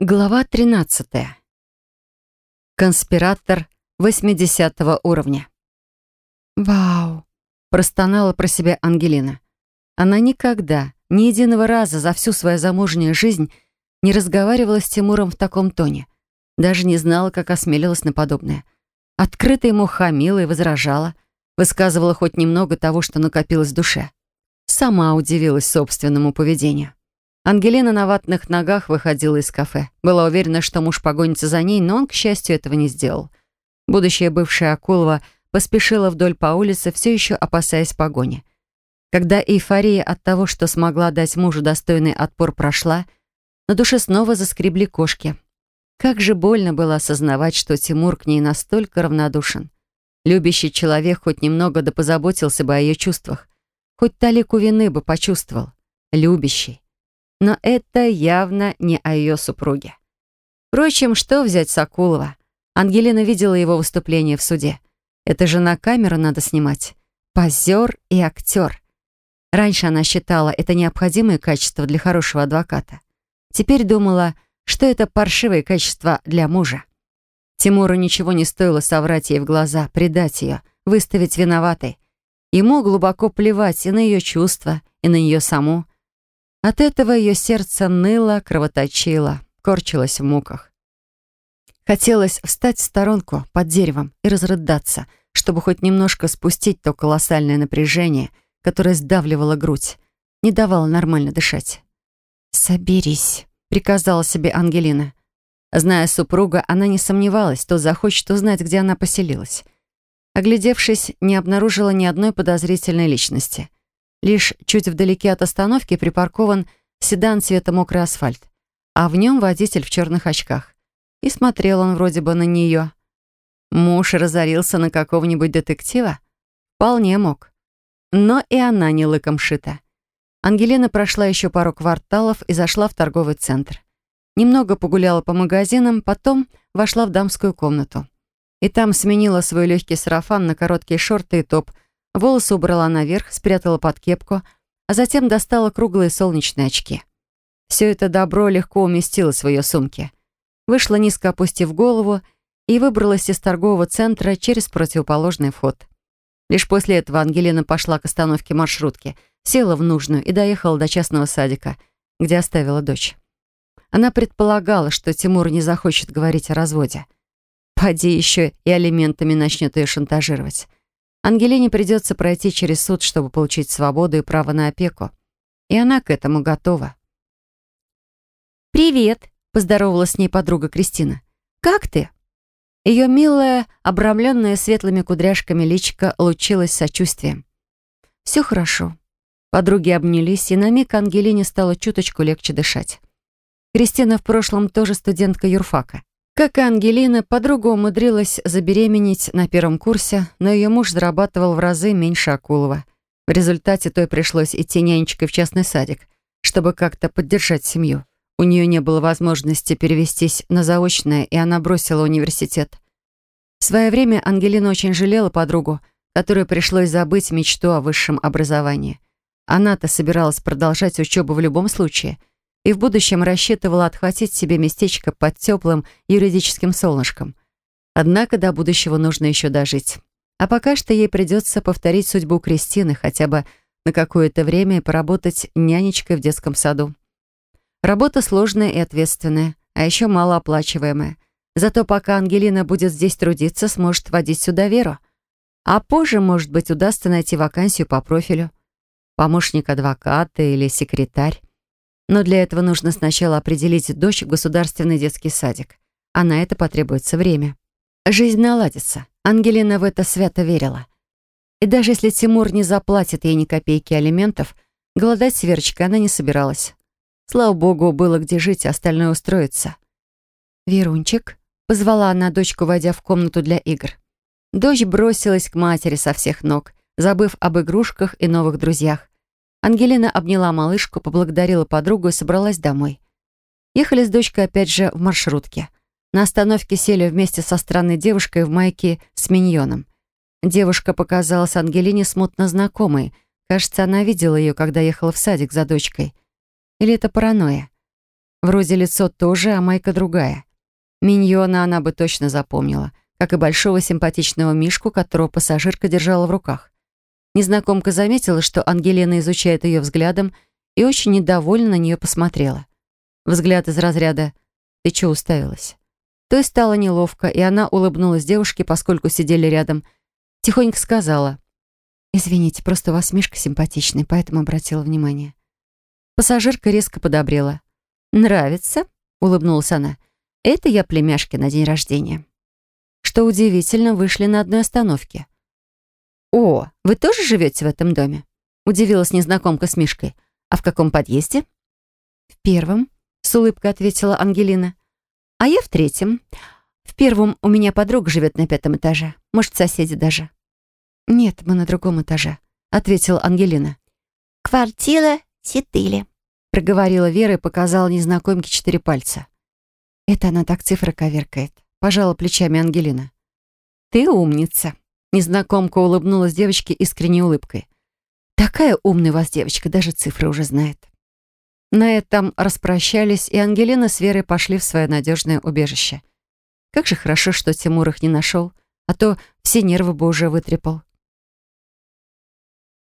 Глава 13. Конспиратор 80 уровня. «Вау!» — простонала про себя Ангелина. Она никогда, ни единого раза за всю свою замужнюю жизнь не разговаривала с Тимуром в таком тоне. Даже не знала, как осмелилась на подобное. Открыто ему хамила и возражала, высказывала хоть немного того, что накопилось в душе. Сама удивилась собственному поведению. Ангелина на ватных ногах выходила из кафе. Была уверена, что муж погонится за ней, но он, к счастью, этого не сделал. Будущая бывшая Акулова поспешила вдоль по улице, все еще опасаясь погони. Когда эйфория от того, что смогла дать мужу достойный отпор, прошла, на душе снова заскребли кошки. Как же больно было осознавать, что Тимур к ней настолько равнодушен. Любящий человек хоть немного да позаботился бы о ее чувствах. Хоть талику вины бы почувствовал. Любящий. Но это явно не о ее супруге. Впрочем, что взять с Акулова? Ангелина видела его выступление в суде. Это же на камеру надо снимать. Позер и актер. Раньше она считала это необходимые качества для хорошего адвоката. Теперь думала, что это паршивые качества для мужа. Тимуру ничего не стоило соврать ей в глаза, предать ее, выставить виноватой. Ему глубоко плевать и на ее чувства, и на нее саму. От этого ее сердце ныло, кровоточило, корчилось в муках. Хотелось встать в сторонку под деревом и разрыдаться, чтобы хоть немножко спустить то колоссальное напряжение, которое сдавливало грудь, не давало нормально дышать. «Соберись», — приказала себе Ангелина. Зная супруга, она не сомневалась, то захочет узнать, где она поселилась. Оглядевшись, не обнаружила ни одной подозрительной личности. Лишь чуть вдалеке от остановки припаркован седан цвета мокрый асфальт, а в нем водитель в черных очках. И смотрел он вроде бы на нее. Муж разорился на какого-нибудь детектива? Вполне мог. Но и она не лыком шита. Ангелина прошла еще пару кварталов и зашла в торговый центр. Немного погуляла по магазинам, потом вошла в дамскую комнату. И там сменила свой легкий сарафан на короткие шорты и топ – Волосы убрала наверх, спрятала под кепку, а затем достала круглые солнечные очки. Все это добро легко уместилось в ее сумке. Вышла низко опустив голову и выбралась из торгового центра через противоположный вход. Лишь после этого Ангелина пошла к остановке маршрутки, села в нужную и доехала до частного садика, где оставила дочь. Она предполагала, что Тимур не захочет говорить о разводе. Поди еще и алиментами начнет ее шантажировать. Ангелине придется пройти через суд, чтобы получить свободу и право на опеку. И она к этому готова. «Привет!» — поздоровалась с ней подруга Кристина. «Как ты?» Ее милая, обрамленная светлыми кудряшками личико лучилась сочувствием. «Все хорошо». Подруги обнялись, и на миг Ангелине стало чуточку легче дышать. Кристина в прошлом тоже студентка юрфака. Как и Ангелина, подруга умудрилась забеременеть на первом курсе, но ее муж зарабатывал в разы меньше Акулова. В результате той пришлось идти нянечкой в частный садик, чтобы как-то поддержать семью. У нее не было возможности перевестись на заочное, и она бросила университет. В свое время Ангелина очень жалела подругу, которой пришлось забыть мечту о высшем образовании. Она-то собиралась продолжать учебу в любом случае — и в будущем рассчитывала отхватить себе местечко под теплым юридическим солнышком. Однако до будущего нужно еще дожить. А пока что ей придется повторить судьбу Кристины хотя бы на какое-то время и поработать нянечкой в детском саду. Работа сложная и ответственная, а еще малооплачиваемая. Зато пока Ангелина будет здесь трудиться, сможет водить сюда Веру. А позже, может быть, удастся найти вакансию по профилю. Помощник адвоката или секретарь. Но для этого нужно сначала определить дочь в государственный детский садик. А на это потребуется время. Жизнь наладится. Ангелина в это свято верила. И даже если Тимур не заплатит ей ни копейки алиментов, голодать с Верочкой она не собиралась. Слава богу, было где жить, остальное устроится. «Верунчик», — позвала она дочку, войдя в комнату для игр. Дочь бросилась к матери со всех ног, забыв об игрушках и новых друзьях. Ангелина обняла малышку, поблагодарила подругу и собралась домой. Ехали с дочкой опять же в маршрутке. На остановке сели вместе со странной девушкой в майке с миньоном. Девушка показалась Ангелине смутно знакомой. Кажется, она видела ее, когда ехала в садик за дочкой. Или это паранойя? Вроде лицо тоже, а майка другая. Миньона она бы точно запомнила, как и большого симпатичного мишку, которого пассажирка держала в руках. Незнакомка заметила, что Ангелина изучает ее взглядом и очень недовольно на нее посмотрела. Взгляд из разряда «Ты чё уставилась?». То есть стало неловко, и она улыбнулась девушке, поскольку сидели рядом. Тихонько сказала «Извините, просто у вас Мишка симпатичный, поэтому обратила внимание». Пассажирка резко подобрела. «Нравится?» — улыбнулась она. «Это я племяшке на день рождения». Что удивительно, вышли на одной остановке. «О, вы тоже живете в этом доме?» — удивилась незнакомка с Мишкой. «А в каком подъезде?» «В первом», — с улыбкой ответила Ангелина. «А я в третьем. В первом у меня подруга живет на пятом этаже. Может, соседи даже». «Нет, мы на другом этаже», — ответила Ангелина. «Квартира четыре», — проговорила Вера и показала незнакомке четыре пальца. «Это она так цифры коверкает», — пожала плечами Ангелина. «Ты умница», Незнакомка улыбнулась девочке искренней улыбкой. «Такая умная у вас девочка, даже цифры уже знает». На этом распрощались, и Ангелина с Верой пошли в свое надежное убежище. Как же хорошо, что Тимур их не нашел, а то все нервы бы уже вытрепал.